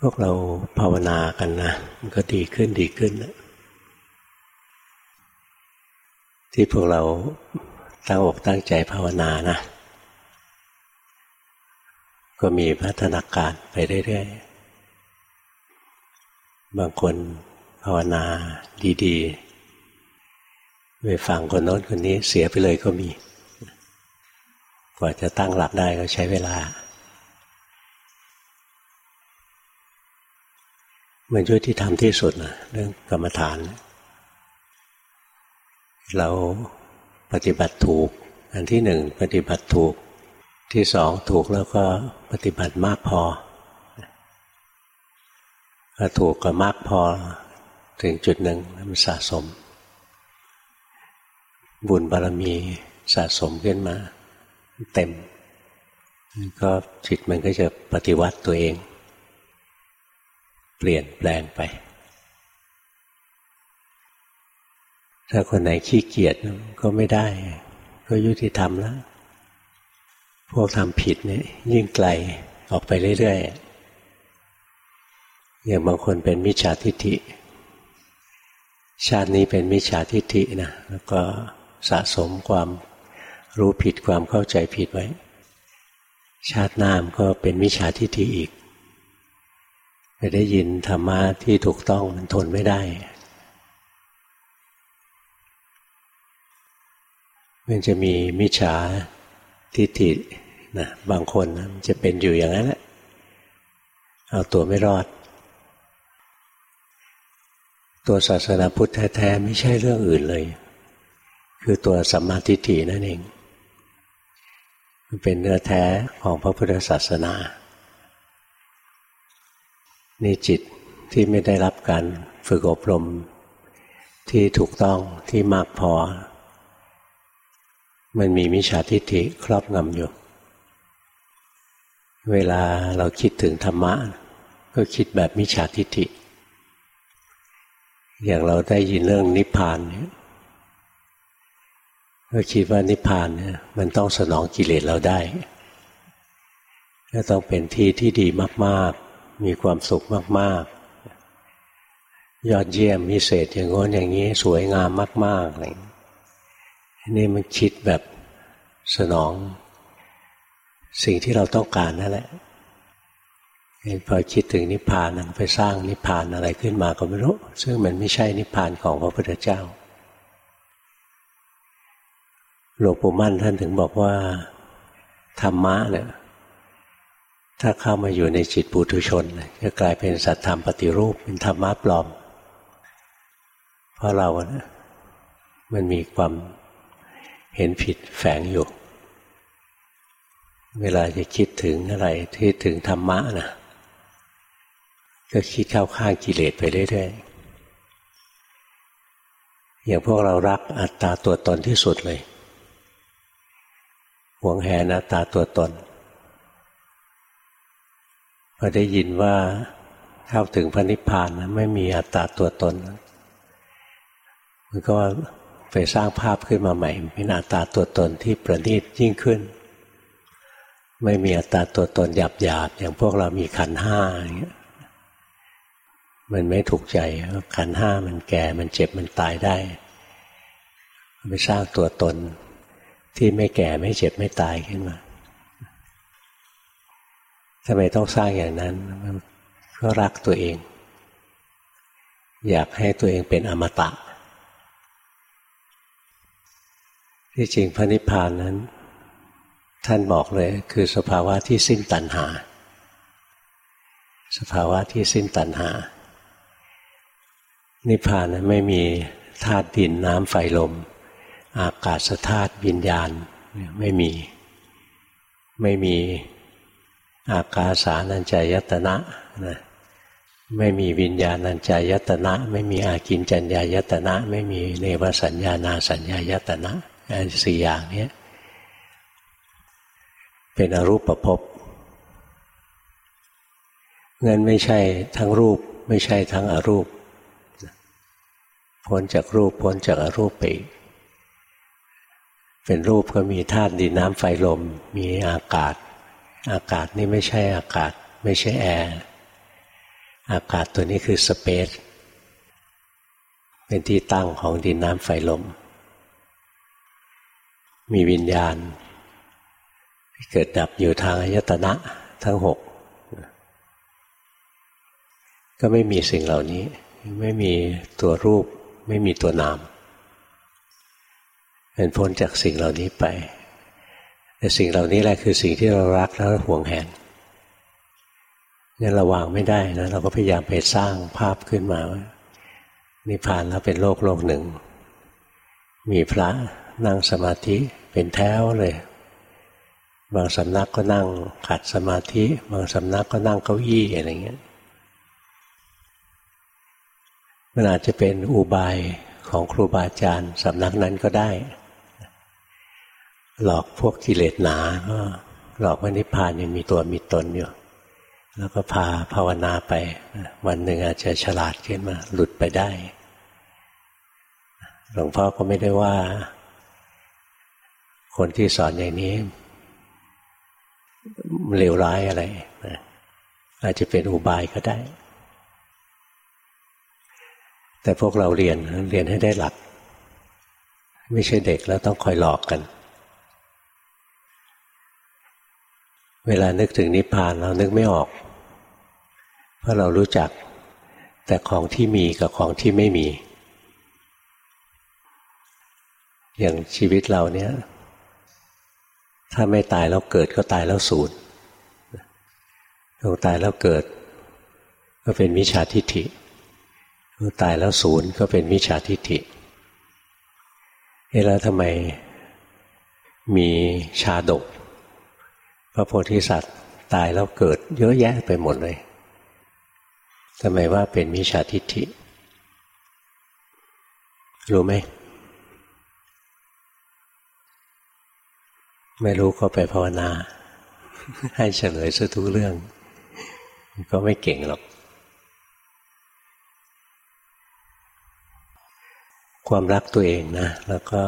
พวกเราภาวนากันนะมันก็ดีขึ้นดีขึ้นนะที่พวกเราตั้งอกตั้งใจภาวนานะ ก็มีพัฒนาการไปเรื่อยๆบางคนภาวนาดีๆไปฟังคนโน้นคนนี้เสียไปเลยก็มี กว่าจะตั้งหลักได้ก็ใช้เวลา มันยุติธรรมที่สุดนะเรื่องกรรมฐาน เราปฏิบัติถูก อันที่หนึ่งปฏิบัติถูก ที่สองถูกแล้วก็ปฏิบัติมากพอก็ถูกก็มากพอถึงจุดหนึ่งมันสะสม บุญบารมีสะสมขึ้นมา เต็ม ก็จิตมันก็จะปฏิวัติตัวเอง เปลี่ยนแปลงไป ถ้าคนไหนขี้เกียจก็ไม่ได้ ก็ยุติธรรมแล้วพวกทำผิดเนี่ยยิ่งไกลออกไปเรื่อยๆอย่างบางคนเป็นมิจฉาทิฏฐิ ชาตินี้เป็นมิจฉาทิฏฐินะแล้วก็สะสมความรู้ผิดความเข้าใจผิดไว้ ชาติหน้ามก็เป็นมิจฉาทิฏฐิอีก ไปได้ยินธรรมะที่ถูกต้องมันทนไม่ได้ มันจะมีมิจฉาทิฏฐินะบางคนนะจะเป็นอยู่อย่างนั้นแหละเอาตัวไม่รอด ตัวศาสนาพุทธแท้ๆไม่ใช่เรื่องอื่นเลย คือตัวสัมมาทิฏฐินั่นเอง มันเป็นเนื้อแท้ของพระพุทธศาสนา นี่จิตที่ไม่ได้รับการฝึกอบรม ที่ถูกต้องที่มากพอ มันมีมิจฉาทิฏฐิครอบงำอยู่ เวลาเราคิดถึงธรรมะ ก็คิดแบบมิจฉาทิฏฐิ อย่างเราได้ยินเรื่องนิพพานเนี่ยก็คิดว่านิพพานเนี่ยมันต้องสนองกิเลสเราได้ก็ต้องเป็นที่ที่ดีมาก มีความสุขมาก ๆ ยอดเยี่ยมมิเศษอย่างง้นอย่างนี้สวยงามมากๆอะไรนี่มันคิดแบบสนอง สิ่งที่เราต้องการนั่นแหละพอคิดถึงนิพพานไปสร้างนิพพานอะไรขึ้นมาก็ไม่รู้ ซึ่งมันไม่ใช่นิพพานของพระพุทธเจ้าหลวงปู่มั่นท่านถึงบอกว่า ธรรมะเนี่ย ถ้าเข้ามาอยู่ในจิตปุถุชน จะกลายเป็นสัตธรรมปฏิรูปเป็นธรรมะปลอม เพราะเรานะมันมีความเห็นผิดแฝงอยู่ เวลาจะคิดถึงอะไรที่ถึงธรรมะนะก็คิดเข้าข้างกิเลสไปเรื่อยๆอย่างพวกเรารักอัตตาตัวตนที่สุดเลยหวงแหนอัตตาตัวตน พอได้ยินว่าเข้าถึงพระนิพพานนะไม่มีอัตตาตัวตน มันก็ไปสร้างภาพขึ้นมาใหม่ เป็นอัตตาตัวตนที่ประณีตยิ่งขึ้น ไม่มีอัตตาตัวตนหยาบหยาบอย่างพวกเรามีขันห้าอย่างเงี้ยมันไม่ถูกใจขันห้ามันแก่มันเจ็บมันตายได้ไปสร้างตัวตนที่ไม่แก่ไม่เจ็บไม่ตายขึ้นมา ทำไมต้องสร้างอย่างนั้นก็รักตัวเอง อยากให้ตัวเองเป็นอมตะ ที่จริงพระนิพพานนั้น ท่านบอกเลย คือสภาวะที่สิ้นตัณหา สภาวะที่สิ้นตัณหา นิพพานนั้นไม่มีธาตุดินน้ำไฟลม อากาศธาตุวิญญาณไม่มีไม่มี อากาสานัญจายตนะนะไม่มีวิญญาณัญจายตนะ ไม่มีอากินจัญญายตนะ ไม่มีเนวสัญญานาสัญญายตนะอันสี่อย่างนี้เป็นอรูปประพบเงินไม่ใช่ทั้งรูปไม่ใช่ทั้งอรูป พ้นจากรูปพ้นจากอรูปไปเป็นรูปก็มีธาตุดินน้ำไฟลม มีอากาศ อากาศนี่ไม่ใช่อากาศ ไม่ใช่แอร์ อากาศตัวนี้คือสเปซ เป็นที่ตั้งของดินน้ำไฟลม มีวิญญาณ เกิดดับอยู่ทางอายตนะทั้งหก ก็ไม่มีสิ่งเหล่านี้ ไม่มีตัวรูป ไม่มีตัวนามเป็นพ้นจากสิ่งเหล่านี้ไป แต่สิ่งเหล่านี้แหละคือสิ่งที่เรารักแล้วห่วงแหนนี่เราวางไม่ได้นะเราก็พยายามไปสร้างภาพขึ้นมาว่านิพพานแล้วเป็นโลกโลกหนึ่ง มีพระนั่งสมาธิเป็นแถวเลย บางสำนักก็นั่งขัดสมาธิ บางสำนักก็นั่งเก้าอี้อะไรเงี้ยมันอาจจะเป็นอุบายของครูบาอาจารย์สำนักนั้นก็ได้ หลอกพวกกิเลสหนาก็หลอกว่านิพพานยังมีตัวมีตนอยู่ แล้วก็พาภาวนาไป วันหนึ่งอาจจะฉลาดขึ้นมา หลุดไปได้ หลวงพ่อก็ไม่ได้ว่า คนที่สอนอย่างนี้เลวร้ายอะไรอาจจะเป็นอุบายก็ได้ แต่พวกเราเรียนเรียนให้ได้หลัก ไม่ใช่เด็กแล้วต้องคอยหลอกกัน เวลานึกถึงนิพพานเรานึกไม่ออก เพราะเรารู้จักแต่ของที่มีกับของที่ไม่มี อย่างชีวิตเราเนี้ยถ้าไม่ตายแล้วเกิดก็ตายแล้วสูญลงตายแล้วเกิด ก็เป็นมิจฉาทิฏฐิลงตายแล้วสูญก็เป็นมิจฉาทิฏฐิเอ๊ะแล้วทำไมมีชาดก พระโพธิสัตว์ตายแล้วเกิดเยอะแยะไปหมดเลยทำไมว่าเป็นมิจฉาทิฏฐิ รู้ไหม ไม่รู้ก็ไปภาวนา ให้เฉลยซะทุกเรื่อง ก็ไม่เก่งหรอก ความรักตัวเองนะ แล้วก็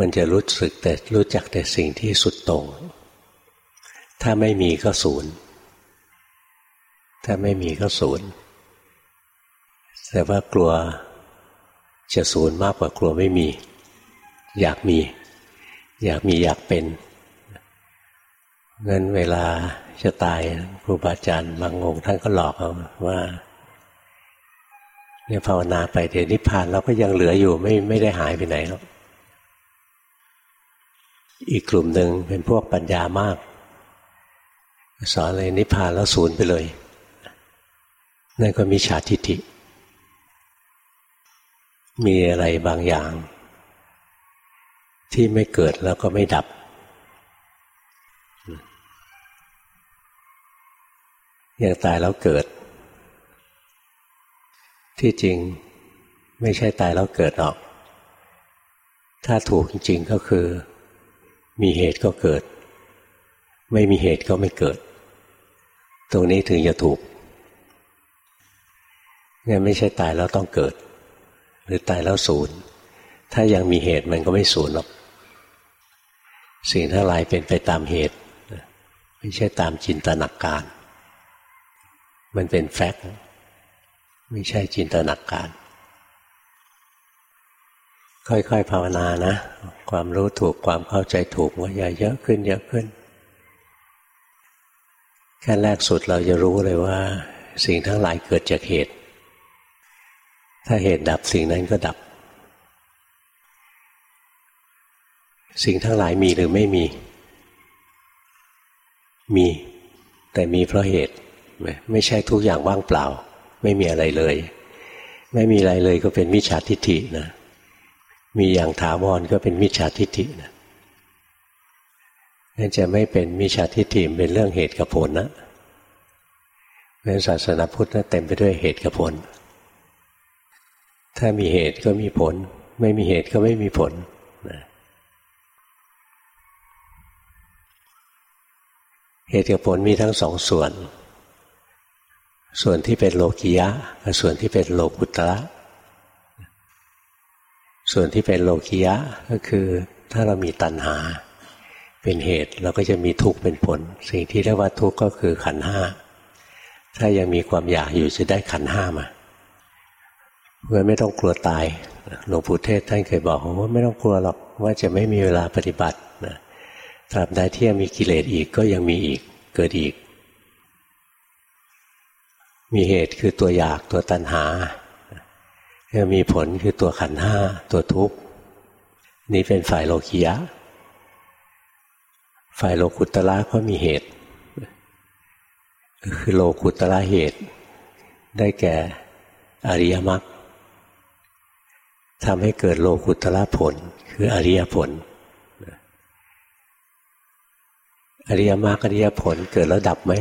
มันจะรู้สึกแต่รู้จักแต่สิ่งที่สุดตรง ถ้าไม่มีก็ศูนย์ถ้าไม่มีก็ศูนย์แต่ว่ากลัวจะศูนย์มากกว่ากลัวไม่มี อยากมี อยากมีอยากเป็นงั้นเวลาจะตายครูบาอาจารย์บางองค์ท่านก็หลอกเอาว่าเนี่ยภาวนาไปเดี๋ยวนิพพานเราก็ยังเหลืออยู่ไม่ไม่ได้หายไปไหนหรอก อีกกลุ่มหนึ่งเป็นพวกปัญญามาก สอนเลยนิพพานแล้วศูนย์ไปเลย นั่นก็มีชาทิฏฐิ มีอะไรบางอย่าง ที่ไม่เกิดแล้วก็ไม่ดับ อย่างตายแล้วเกิด ที่จริงไม่ใช่ตายแล้วเกิดหรอก ถ้าถูกจริงๆก็คือ มีเหตุก็เกิด ไม่มีเหตุก็ไม่เกิด ตรงนี้ถึงจะถูกงั้นไม่ใช่ตายแล้วต้องเกิด หรือตายแล้วศูนย์ถ้ายังมีเหตุมันก็ไม่ศูนย์หรอกสิ่งทั้งหลายเป็นไปตามเหตุ ไม่ใช่ตามจินตนาการ มันเป็นแฟกต์ไม่ใช่จินตนาการ ค่อยๆภาวนานะ ความรู้ถูกความเข้าใจถูกว่าอย่าเยอะขึ้นเยอะขึ้นแค่แรกสุดเราจะรู้เลยว่า สิ่งทั้งหลายเกิดจากเหตุ ถ้าเหตุดับสิ่งนั้นก็ดับ สิ่งทั้งหลายมีหรือไม่มี มี แต่มีเพราะเหตุ ไม่ใช่ทุกอย่างว่างเปล่า ไม่มีอะไรเลย ไม่มีอะไรเลยก็เป็นมิจฉาทิฏฐินะ มีอย่างถาวรก็เป็นมิจฉาทิฏฐินะนั่นจะไม่เป็นมิจฉาทิฏฐิเป็นเรื่องเหตุกับผลนะเพราะศาสนาพุทธนะเต็มไปด้วยเหตุกับผล ถ้ามีเหตุก็มีผล ไม่มีเหตุก็ไม่มีผลนะเหตุกับผลมีทั้งสองส่วน ส่วนที่เป็นโลกิยะกับส่วนที่เป็นโลกุตระ ส่วนที่เป็นโลกิยะก็คือถ้าเรามีตัณหาเป็นเหตุเราก็จะมีทุกข์เป็นผล สิ่งที่เรียกว่าทุกข์ก็คือขันห้าถ้ายังมีความอยากอยู่จะได้ขันห้ามาเพราะไม่ต้องกลัวตายหลวงปู่เทศท่านเคยบอกว่าไม่ต้องกลัวหรอกว่าจะไม่มีเวลาปฏิบัตินะตราบใดที่ยังมีกิเลสอีกก็ยังมีอีกเกิดอีก มีเหตุคือตัวอยากตัวตัณหา ยังมีผลคือตัวขันห้าตัวทุกข์ นี่เป็นฝ่ายโลกียะ ฝ่ายโลกุตละก็มีเหตุ คือโลกุตละเหตุ ได้แก่อริยมรรคทำให้เกิดโลกุตละผล คืออริยผล อริยมรรคอริยผลเกิดแล้วดับไหม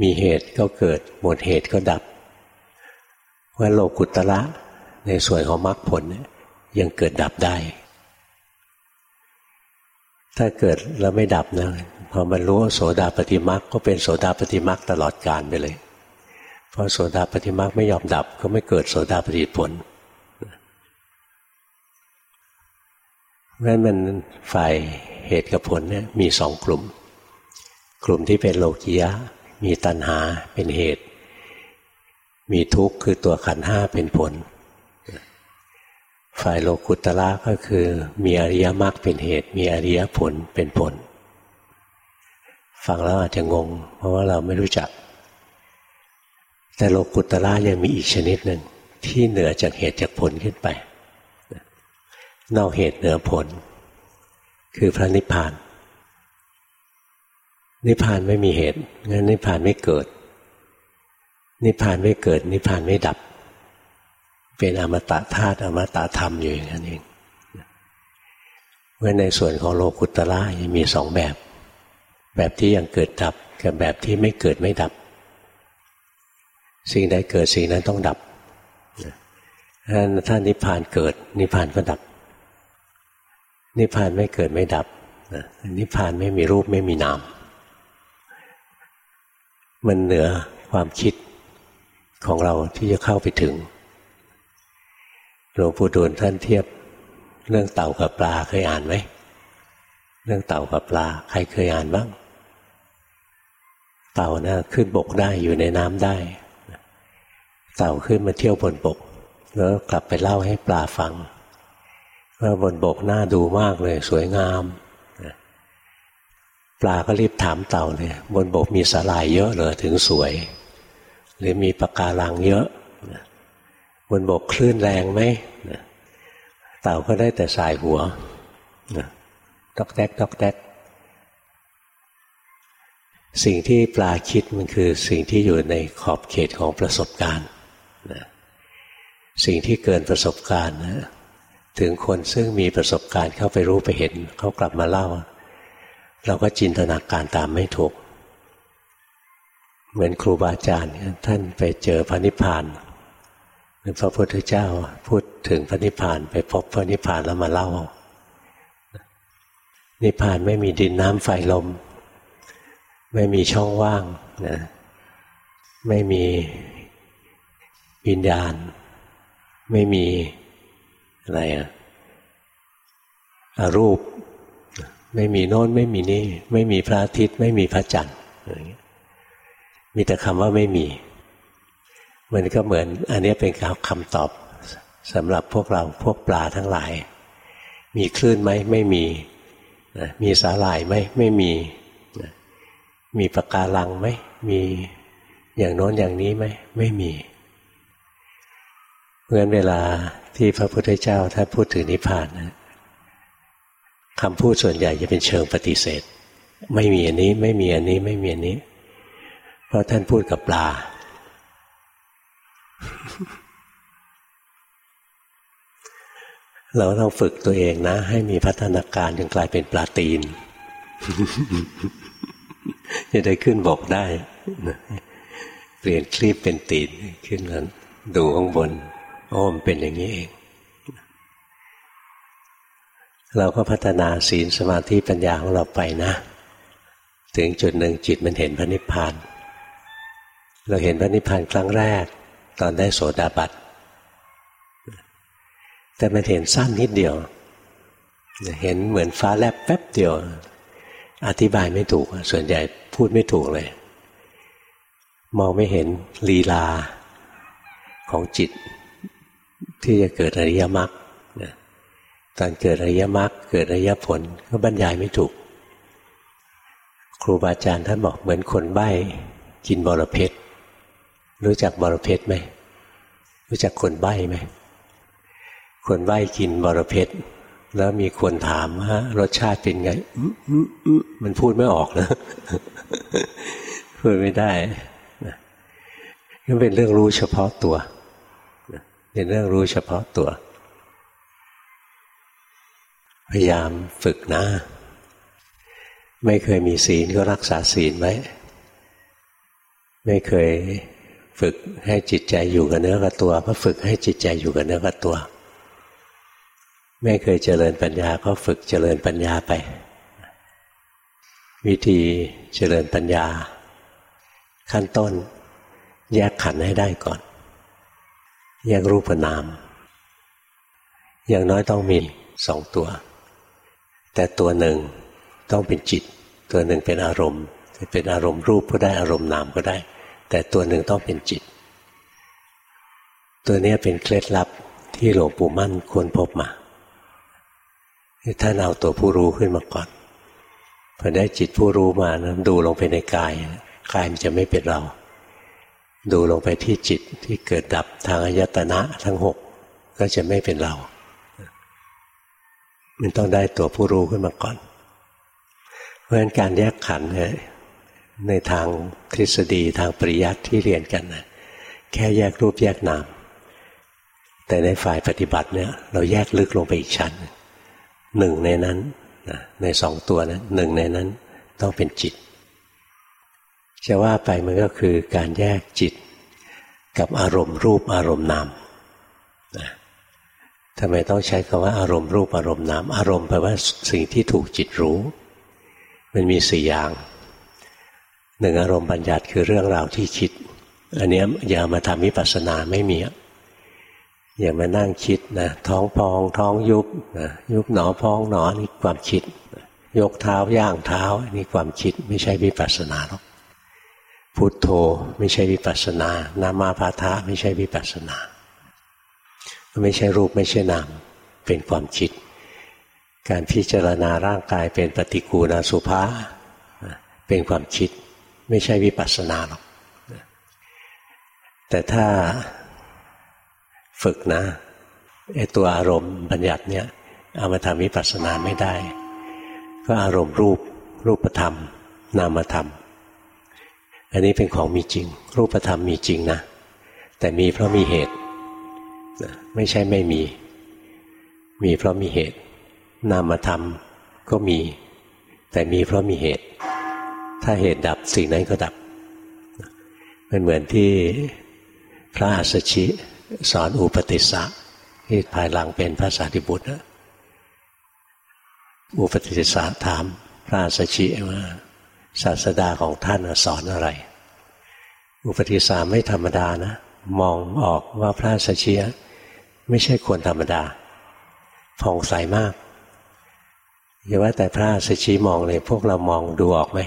มีเหตุก็เกิด หมดเหตุก็ดับ ว่าโลกุตละในส่วนของมรรคผลยังเกิดดับได้ ถ้าเกิดแล้วไม่ดับนะพอมันรู้โสดาปฏิมรรคก็เป็นโสดาปฏิมรรคตลอดกาลไปเลยพราะโสดาปฏิมาไม่ยอมดับก็ไม่เกิดโสดาปฏิผลเพราะฉะนั้นมันฝ่ายเหตุกับผลเนี่ยมีสองกลุ่ม กลุ่มที่เป็นโลกียะมีตัณหาเป็นเหตุ มีทุกข์คือตัวขันห้าเป็นผล ฝ่ายโลกุตละก็คือมีอริยมรรคเป็นเหตุ มีอริยผลเป็นผล ฟังแล้วอาจจะงง เพราะว่าเราไม่รู้จัก แต่โลกุตระยังมีอีกชนิดหนึ่งที่เหนือจากเหตุจากผลขึ้นไป นอกเหตุเหนือผล คือพระนิพพาน นิพพานไม่มีเหตุงั้นนิพพานไม่เกิด นิพพานไม่เกิด นิพพานไม่ดับ เป็นอมตะธาตุอมตะธรรมอยู่อย่างนั้นเองเมื่อในส่วนของโลกุตระยังมีสองแบบ แบบที่ยังเกิดดับกับแบบที่ไม่เกิดไม่ดับ สิ่งใดเกิดสิ่งนั้นต้องดับถ้านิพพานเกิด นิพพานก็ดับ นิพพานไม่เกิดไม่ดับนิพพานไม่มีรูปไม่มีนาม มันเหนือความคิด ของเราที่จะเข้าไปถึงหลวงปู่ดูลท่านเทียบ เรื่องเต่ากับปลาเคยอ่านไหมเรื่องเต่ากับปลา ใครเคยอ่านบ้าง เต่านะขึ้นบกได้อยู่ในน้ำได้ เต่าขึ้นมาเที่ยวบนบก แล้วกลับไปเล่าให้ปลาฟังว่าบนบกน่าดูมากเลย สวยงามปลาก็รีบถามเต่าเลยบนบกมีสาหร่ายเยอะเลยถึงสวย รือมีปะการังเยอะบนบกคลื่นแรงไหมเต่าก็ได้แต่สายหัวตอกแตกตอกแตกสิ่งที่ปลาคิดมันคือสิ่งที่อยู่ในขอบเขตของประสบการณ์นะสิ่งที่เกินประสบการณ์นะถึงคนซึ่งมีประสบการณ์เข้าไปรู้ไปเห็น เขากลับมาเล่า เราก็จินตนาการตามไม่ถูก เหมือนครูบาอาจารย์ท่านไปเจอพระนิพพานหรือพระพุทธเจ้าพูดถึงพระนิพพานไปพบพระนิพพานแล้วมาเล่า นิพพานไม่มีดินน้ำไฟลม ไม่มีช่องว่างนะไม่มีวิญญาณ ไม่มีอะไรอะรูป ไม่มีโน้นไม่มีนี่ ไม่มีพระอาทิตย์ ไม่มีพระจันทร์ มีแต่คำว่าไม่มี มันก็เหมือน อันนี้เป็นคำตอบสำหรับพวกเราพวกปลาทั้งหลาย มีคลื่นไหมไม่มีมีสาหร่ายไหมไม่มีมีปะการังไหมมีอย่างโน้นอย่างนี้ไหมไม่มีเพราะนั้นเวลาที่พระพุทธเจ้าท่านพูดถึงนิพพานนะคำพูดส่วนใหญ่จะเป็นเชิงปฏิเสธ ไม่มีอันนี้ไม่มีอันนี้ไม่มีอันนี้ เพราะท่านพูดกับปลา เราต้องฝึกตัวเองนะ ให้มีพัฒนาการจนกลายเป็นปลาตีน จะได้ขึ้นบกได้เปลี่ยนคลีปเป็นตีนขึ้นนั้นดูข้างบนโอ้มเป็นอย่างนี้เอง เราก็พัฒนาศีลสมาธิปัญญาของเราไปนะ ถึงจุดหนึ่งจิตมันเห็นพระนิพพาน เราเห็นพระนิพพานครั้งแรก ตอนได้โสดาบัตแต่มันเห็นสั้นนิดเดียว เห็นเหมือนฟ้าแลบแป๊บเดียว อธิบายไม่ถูก ส่วนใหญ่พูดไม่ถูกเลย มองไม่เห็นลีลาของจิต ที่จะเกิดอริยมรรคตอนเกิดอริยมรรคเกิดอริยผลก็บรรยายไม่ถูก ครูบาอาจารย์ท่านบอกเหมือนคนใบ้กินบอระเพช รู้จักบรเพชรไหม รู้จักคนใบ้ไหม คนใบ้กินบรเพชรแล้วมีคนถามว่ารสชาติเป็นไงมันพูดไม่ออกนะ พูดไม่ได้นี่เป็นเรื่องรู้เฉพาะตัวเป็นเรื่องรู้เฉพาะตัว พยายามฝึกนะ ไม่เคยมีศีลก็รักษาศีลไว้ ไม่เคย ฝึกให้จิตใจอยู่กับเนื้อกับตัว ก็ฝึกให้จิตใจอยู่กับเนื้อกับตัว ไม่เคยเจริญปัญญาก็ฝึกเจริญปัญญาไป วิธีเจริญปัญญา ขั้นต้น แยกขันให้ได้ก่อน แยกรูปนาม อย่างน้อยต้องมีสองตัว แต่ตัวหนึ่งต้องเป็นจิต ตัวหนึ่งเป็นอารมณ์จะเป็นอารมณ์รูปก็ได้อารมณ์นามก็ได้ แต่ตัวหนึ่งต้องเป็นจิต ตัวนี้เป็นเคล็ดลับที่หลวงปู่มั่นควรพบมาท่านเอาตัวผู้รู้ขึ้นมาก่อนพอได้จิตผู้รู้มานะดูลงไปในกายกายมันจะไม่เป็นเรา ดูลงไปที่จิตที่เกิดดับทางอายตนะทั้งหกก็จะไม่เป็นเรา มันต้องได้ตัวผู้รู้ขึ้นมาก่อน เพราะฉะนั้นการแยกขันเนี่ย ในทางทฤษฎีทางปริยัติที่เรียนกันนะแค่แยกรูปแยกนาม แต่ในฝ่ายปฏิบัติเนี่ย เราแยกลึกลงไปอีกชั้นหนึ่งในนั้นในสองตัวนะหนึ่งในนั้นต้องเป็นจิต จะว่าไปมันก็คือการแยกจิต กับอารมณ์รูปอารมณ์นามนะทำไมต้องใช้คำว่าอารมณ์รูปอารมณ์นาม อารมณ์แปลว่าสิ่งที่ถูกจิตรู้ มันมีสี่อย่าง หนึ่งอารมณ์บัญญัติคือเรื่องราวที่คิด อันนี้อย่ามาทำวิปัสสนาไม่มีอย่ามานั่งคิดนะท้องพองท้องยุบนะยุบหนอพองหนอนี่ความคิด ยกเท้าย่างเท้านี่ความคิดไม่ใช่วิปัสสนาหรอกพุทโธไม่ใช่วิปัสนา นามาพาทะไม่ใช่วิปัสนา ไม่ใช่รูปไม่ใช่นามเป็นความคิด การพิจารณาร่างกายเป็นปฏิกูณสุภาเป็นความคิด ไม่ใช่วิปัสนาหรอกแต่ถ้าฝึกนะไอตัวอารมณ์บัญญัติเนี่ยเอามาทำวิปัสสนาไม่ได้ ก็อารมณ์รูปรูปธรรม นามธรรม อันนี้เป็นของมีจริง รูปธรรมมีจริงนะ แต่มีเพราะมีเหตุ ไม่ใช่ไม่มี มีเพราะมีเหตุ นามธรรมก็มี แต่มีเพราะมีเหตุ ถ้าเหตุดับสิ่งนั้นก็ดับ มันเหมือนที่พระอัสชิสอนอุปติสสะที่ภายหลังเป็นพระสารีบุตรอุปติสสะถามพระอัสชิว่าศาสดาของท่านสอนอะไร อุปติสาไม่ธรรมดานะ มองออกว่าพระสเชีไม่ใช่คนธรรมดาผ่องใสมากอย่าว่าแต่พระสชีมองเลยพวกเรามองดูออกไหม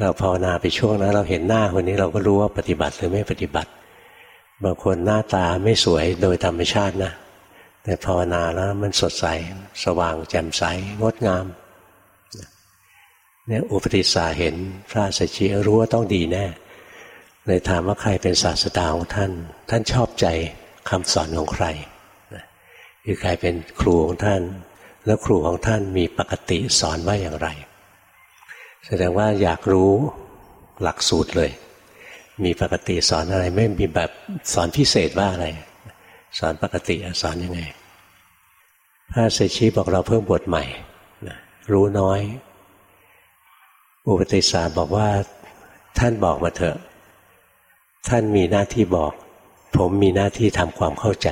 เราภาวนาไปช่วงนั้นเราเห็นหน้าคนนี้เราก็รู้ว่าปฏิบัติหรือไม่ปฏิบัติ บางคนหน้าตาไม่สวยโดยธรรมชาตินะ แต่ภาวนาแล้วมันสดใส สว่างแจ่มใสงดงามเนี่ยอุปติสาเห็นพระสัชชีรู้ว่าต้องดีแน่เลยถามว่าใครเป็นศาสดาของท่าน ท่านชอบใจคำสอนของใครคือใครเป็นครูของท่าน แล้วครูของท่านมีปกติสอนว่าอย่างไร แสดงว่าอยากรู้หลักสูตรเลย มีปกติสอนอะไร ไม่มีแบบสอนพิเศษว่าอะไร สอนปกติสอนยังไงพระเศชีบอกเราเพิ่งบวชใหม่รู้น้อย อุปติสาบอกว่าท่านบอกมาเถอะ ท่านมีหน้าที่บอก ผมมีหน้าที่ทำความเข้าใจ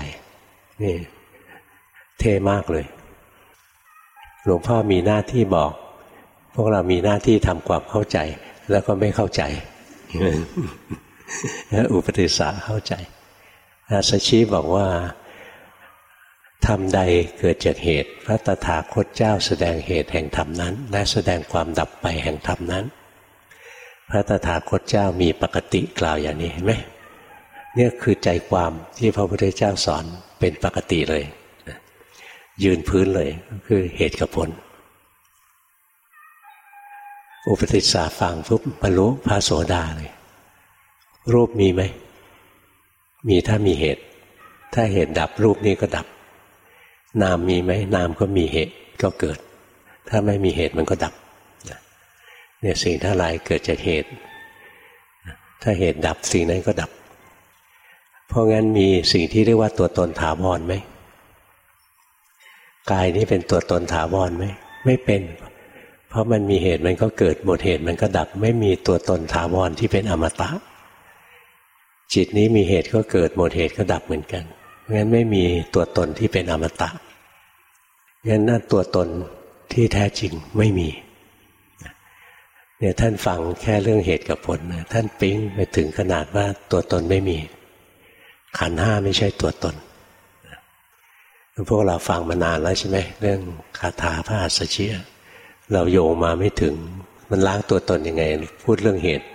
นี่ เท่มากเลย หลวงพ่อมีหน้าที่บอก พวกเรามีหน้าที่ทำความเข้าใจ แล้วก็ไม่เข้าใจอุปติสาเข้าใจอาสชีบอกว่าธรรมใดเกิดจากเหตุ พระตถาคตเจ้าแสดงเหตุแห่งธรรมนั้น และแสดงความดับไปแห่งธรรมนั้นพพระตถาคตเจ้ามีปกติกล่าวอย่างนี้เห็นไหมเนี่ยคือใจความที่พระพุทธเจ้าสอนเป็นปกติเลย ยืนพื้นเลย คือเหตุกับผล อุปติสสาฟังปุ๊บบรรลุพระโสดาเลย รูปมีไหม มีถ้ามีเหตุ ถ้าเหตุดับรูปนี้ก็ดับ นามมีไหมนามก็มีเหตุก็เกิด ถ้าไม่มีเหตุมันก็ดับเนี่ยสิ่งทั้งหลายเกิดจากเหตุ ถ้าเหตุดับสิ่งนั้นก็ดับ เพราะงั้นมีสิ่งที่เรียกว่าตัวตนถาวรไหมกายนี้เป็นตัวตนถาวรไหมไม่เป็น เพราะมันมีเหตุมันก็เกิดหมดเหตุมันก็ดับ ไม่มีตัวตนถาวรที่เป็นอมตะ จิตนี้มีเหตุก็เกิดหมดเหตุก็ดับเหมือนกันเพราะงั้นไม่มีตัวตนที่เป็นอมตะงั้นนั่นตัวตนที่แท้จริงไม่มีเนี่ยท่านฟังแค่เรื่องเหตุกับผลนะท่านปิ๊งไปถึงขนาดว่าตัวตนไม่มี ขันห้าไม่ใช่ตัวตนพวกเราฟังมานานแล้วใช่ไหมเรื่องคาถาพระอัสชิย เราโยงมาไม่ถึง มันล้างตัวตนยังไง พูดเรื่องเหตุ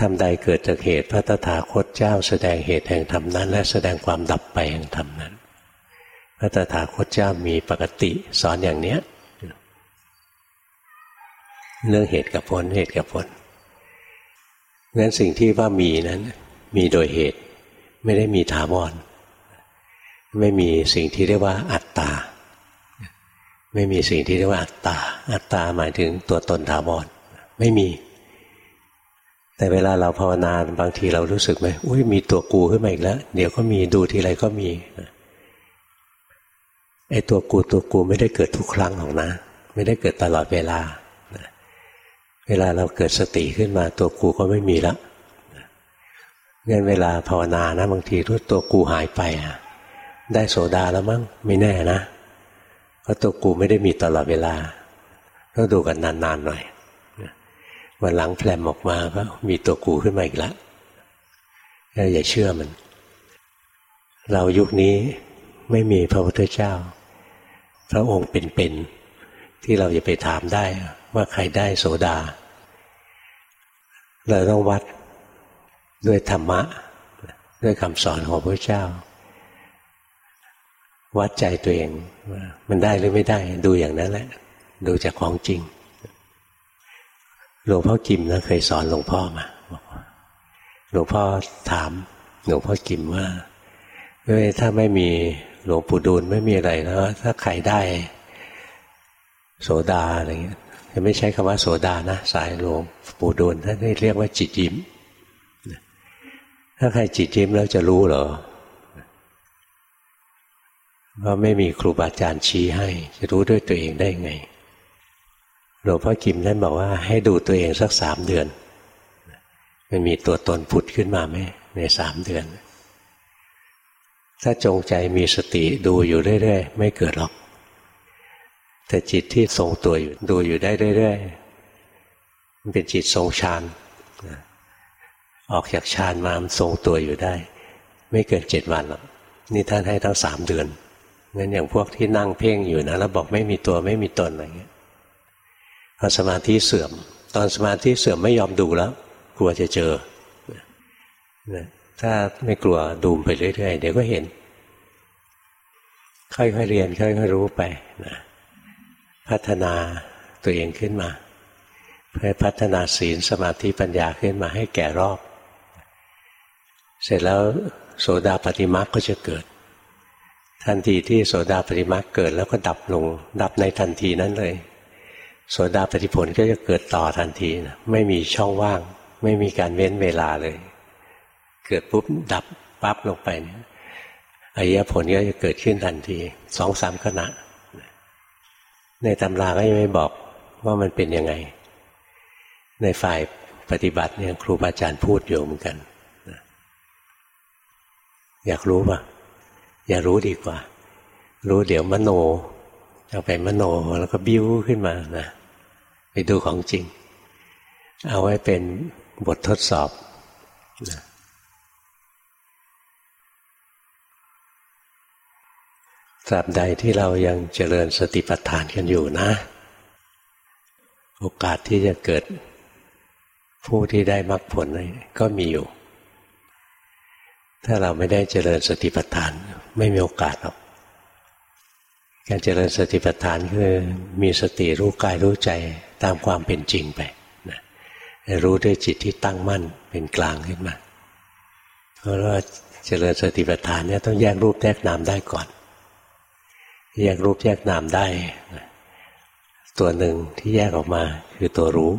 ทำใดเกิดจากเหตุพระตถาคตเจ้า แสดงเหตุแห่งธรรมนั้น และแสดงความดับไปแห่งธรรมนั้น พระตถาคตเจ้ามีปกติสอนอย่างเนี้ยเรื่องเหตุกับผลเหตุกับผลงั้นสิ่งที่ว่ามีนั้น มีโดยเหตุ ไม่ได้มีถาวรไม่มีสิ่งที่เรียกว่าอัตตา ไม่มีสิ่งที่เรียกว่าอัตตา อัตตาหมายถึงตัวตนถาวรไม่มี แต่เวลาเราภาวนาบางทีเรารู้สึกไหมอุ้ยมีตัวกูขึ้นมาอีกแล้ว เดี๋ยวก็มีดูทีไรก็มีไอ้ตัวกูตัวกูไม่ได้เกิดทุกครั้งหรอกนะ ไม่ได้เกิดตลอดเวลาเวลาเราเกิดสติขึ้นมาตัวกูก็ไม่มีและงั้นเวลาภาวนานะบางทีรู้ตัวกูหายไปอะได้โสดาแล้วมั้งไม่แน่นะ เพราะตัวกูไม่ได้มีตลอดเวลาต้องดูกันนานๆหน่อยวันหลังแผลมออกมาก็มีตัวกูขึ้นมาอีกแล้วอย่าเชื่อมัน เรายุคนี้ไม่มีพระพุทธเจ้า พระองค์เป็นๆที่เราจะไปถามได้ว่าใครได้โสดา เราต้องวัดด้วยธรรมะ ด้วยคำสอนของพระเจ้า วัดใจตัวเองว่ามันได้หรือไม่ได้ ดูอย่างนั้นแหละ ดูจากของจริงหลวงพ่อกิมนะเคยสอนหลวงพ่อมาหลวงพ่อถามหลวงพ่อกิมว่าถ้าไม่มีหลวงปู่ดูลไม่มีอะไรแล้ว ถ้าใครได้ โสดาอะไรเงี้ยจะไม่ใช้คำว่าโสดานะสายหลวงปู่ดูลท่านเรียกว่าจิตยิ้มถ้าใครจิตยิ้มแล้วจะรู้เหรอ ว่าไม่มีครูบาอาจารย์ชี้ให้ จะรู้ด้วยตัวเองได้ไงหลวงพ่อกิมท่านบอกว่าให้ดูตัวเองสักสามเดือน มันมีตัวตนผุดขึ้นมาไหมในสามเดือน ถ้าจงใจมีสติดูอยู่เรื่อยๆไม่เกิดหรอก แต่จิตที่ทรงตัวอยู่ดูอยู่ได้เรื่อยๆมันเป็นจิตทรงฌานออกจากฌานมามันทรงตัวอยู่ได้ ไม่เกินเจ็ดวันหรอกนี่ท่านให้ทั้งสามเดือน งั้นอย่างพวกที่นั่งเพ่งอยู่นะแล้วบอกไม่มีตัวไม่มีตนอะไรเงี้ยพอสมาธิเสื่อม ตอนสมาธิเสื่อมไม่ยอมดูแล้ว กลัวจะเจอถ้าไม่กลัวดูไปเรื่อยๆเดี๋ยวก็เห็น ค่อยๆเรียนค่อยๆรู้ไปนะพัฒนาตัวเองขึ้นมาเพื่อพัฒนาศีลสมาธิปัญญาขึ้นมาให้แก่รอบ เสร็จแล้วโสดาปฏิมาก็จะเกิด ทันทีที่โสดาปฏิมาเกิดแล้วก็ดับลง ดับในทันทีนั้นเลย โสดาปฏิผลก็จะเกิดต่อทันทีนะไม่มีช่องว่าง ไม่มีการเว้นเวลาเลย เกิดปุ๊บดับปั๊บลงไปเนี่ยอายะผลก็จะเกิดขึ้นทันทีสองสามขณะ ในตำราก็ยังไม่บอกว่ามันเป็นยังไง ในฝ่ายปฏิบัติเนี่ยครูบาอาจารย์พูดอยู่เหมือนกัน อยากรู้ปะ อย่ารู้ดีกว่า รู้เดี๋ยวมโนเอาไปมโนแล้วก็บิ้วขึ้นมานะไปดูของจริง เอาไว้เป็นบททดสอบนะตราบใดที่เรายังเจริญสติปัฏฐานกันอยู่นะ โอกาสที่จะเกิดผู้ที่ได้มรรคผลก็มีอยู่ ถ้าเราไม่ได้เจริญสติปัฏฐาน ไม่มีโอกาสหรอก การเจริญสติปัฏฐานคือมีสติรู้กายรู้ใจตามความเป็นจริงไปนะรู้ด้วยจิตที่ตั้งมั่นเป็นกลางขึ้นมา เพราะว่าเจริญสติปัฏฐานเนี่ยต้องแยกรูปแยกนามได้ก่อน แยกรูปแยกนามได้ตัวหนึ่งที่แยกออกมาคือตัวรู้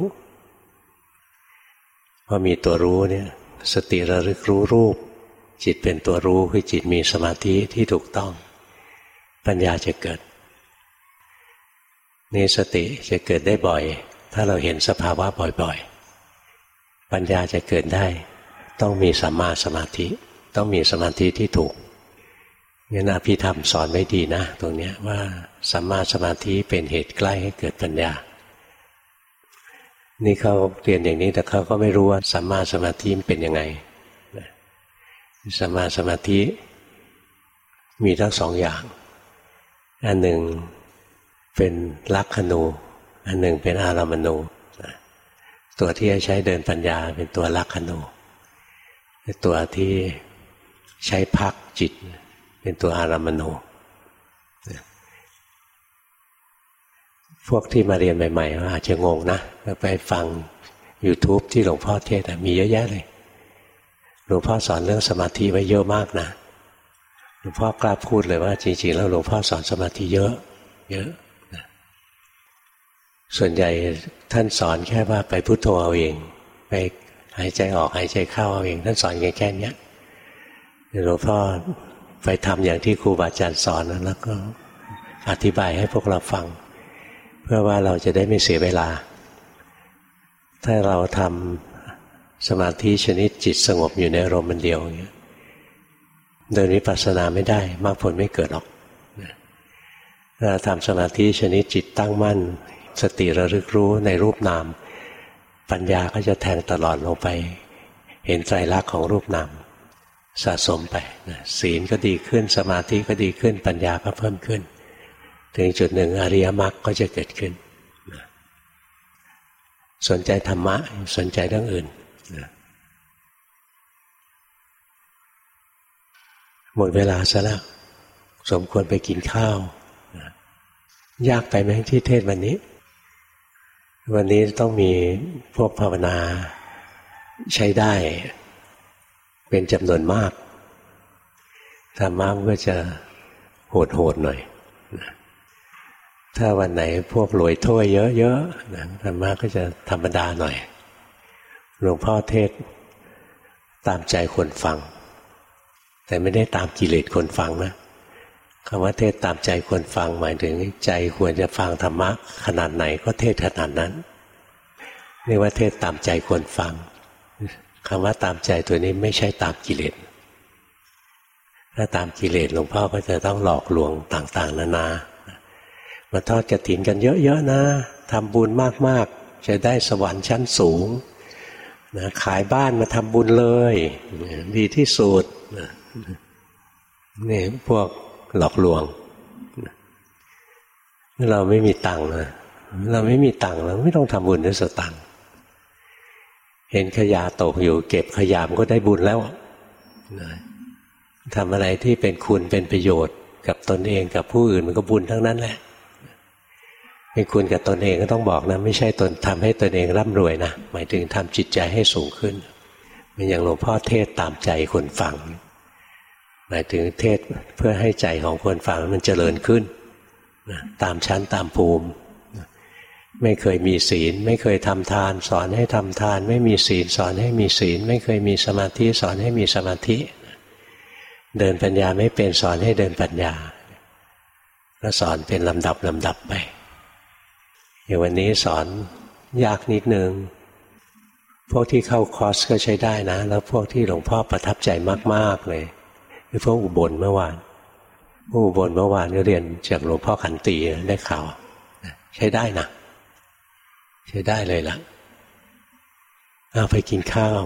พอมีตัวรู้เนี่ย สติระลึกรู้รูป จิตเป็นตัวรู้คือจิตมีสมาธิที่ถูกต้อง ปัญญาจะเกิดนี่สติจะเกิดได้บ่อย ถ้าเราเห็นสภาวะบ่อยๆ ปัญญาจะเกิดได้ ต้องมีสัมมาสมาธิ ต้องมีสมาธิที่ถูกงั้นอภิธรรมสอนไว้ดีนะ ตรงนี้ว่าสัมมาสมาธิเป็นเหตุใกล้ให้เกิดปัญญา นี่เขาเรียนอย่างนี้แต่เขาก็ไม่รู้ว่าสัมมาสมาธิเป็นยังไง สมมาสมาธิมีทั้งสองอย่าง อันหนึ่งเป็นลักขณู อันหนึ่งเป็นอารามณูตัวที่ใช้เดินปัญญาเป็นตัวลักขณูตัวที่ใช้พักจิต เป็นตัวอารามณูพวกที่มาเรียนใหม่ๆอาจจะงงนะ ไปฟัง YouTube ที่หลวงพ่อเทศมีเยอะแยะเลย หลวงพ่อสอนเรื่องสมาธิไว้เยอะมากนะหลวงพ่อกล้าพูดเลยว่า จริง ๆ แล้วหลวงพ่อสอนสมาธิเยอะ เยอะนะส่วนใหญ่ท่านสอนแค่ว่าไปพุโทโธเอาเอง ไปหายใจออกหายใจเข้าเอาเอง ท่านสอนแค่แค่นี้หลวงพ่อไปทำอย่างที่ครูบาอาจารย์สอนแล้วก็อธิบายให้พวกเราฟัง เพื่อว่าเราจะได้ไม่เสียเวลา ถ้าเราทำ สมาธิชนิดจิตสงบอยู่ในอารมณ์มันเดียวอย่างเงี้ยเดินวิปัสสนาไม่ได้มากผลไม่เกิดหรอกถ้าทำสมาธิชนิดจิตตั้งมั่น สติระลึกรู้ในรูปนาม ปัญญาก็จะแทงตลอดลงไป เห็นไตรลักษณ์ของรูปนามสะสมไปศีลก็ดีขึ้นสมาธิก็ดีขึ้นปัญญาก็เพิ่มขึ้น ถึงจุดหนึ่งอริยมรรคก็จะเกิดขึ้น สนใจธรรมะ สนใจเรื่องอื่น หมดเวลาซะแล้วสมควรไปกินข้าว ยากไปไหมที่เทศวันนี้ วันนี้ต้องมีพวกภาวนาใช้ได้ เป็นจำนวนมากธรรมะก็จะโหดๆหน่อย ถ้าวันไหนพวกรวยถ้วยเยอะๆนะธรรมะก็จะธรรมดาหน่อย หลวงพ่อเทศตามใจคนฟัง แต่ไม่ได้ตามกิเลสคนฟังนะคำว่าเทศตามใจคนฟังหมายถึงใจควรจะฟังธรรมะขนาดไหนก็เทศขนาดนั้นนี่ว่าเทศตามใจคนฟังคำว่าตามใจตัวนี้ไม่ใช่ตามกิเลสถ้าตามกิเลสหลวงพ่อก็จะต้องหลอกลวงต่าง ๆ นานามาทอดกระถินกันเยอะๆนะทำบุญมากๆ จะได้สวรรค์ชั้นสูงนะขายบ้านมาทำบุญเลย ดีที่สุดนี่ นี่พวกหลอกลวง เราไม่มีตังค์นะเราไม่มีตังค์เราไม่ต้องทำบุญด้วยสตังค์เห็นขยะตกอยู่ เก็บขยะมันก็ได้บุญแล้วทำอะไรที่เป็นคุณเป็นประโยชน์ กับตนเองกับผู้อื่นมันก็บุญทั้งนั้นแหละเป็นคุณกับตนเองก็ต้องบอกนะ ไม่ใช่ตนทำให้ตนเองร่ำรวยนะหมายถึงทำจิตใจให้สูงขึ้น มันอย่างหลวงพ่อเทศตามใจคนฟัง หมายถึงเทศเพื่อให้ใจของคนฟังมันเจริญขึ้นนะตามชั้นตามภูมิไม่เคยมีศีล ไม่เคยทำทาน สอนให้ทำทาน ไม่มีศีล สอนให้มีศีล ไม่เคยมีสมาธิสอนให้มีสมาธิ เดินปัญญาไม่เป็นสอนให้เดินปัญญา ก็สอนเป็นลำดับลำดับไปอย่างวันนี้สอนยากนิดนึงพวกที่เข้าคอร์สก็ใช้ได้นะ แล้วพวกที่หลวงพ่อประทับใจมาก ๆ เลย คือพวกอุบลเมื่อวานพวกอุบลเมื่อวานก็เรียนจากหลวงพ่อขันตีได้ข่าวใช้ได้นะใช้ได้เลยละ่ะเอาไปกินข้าว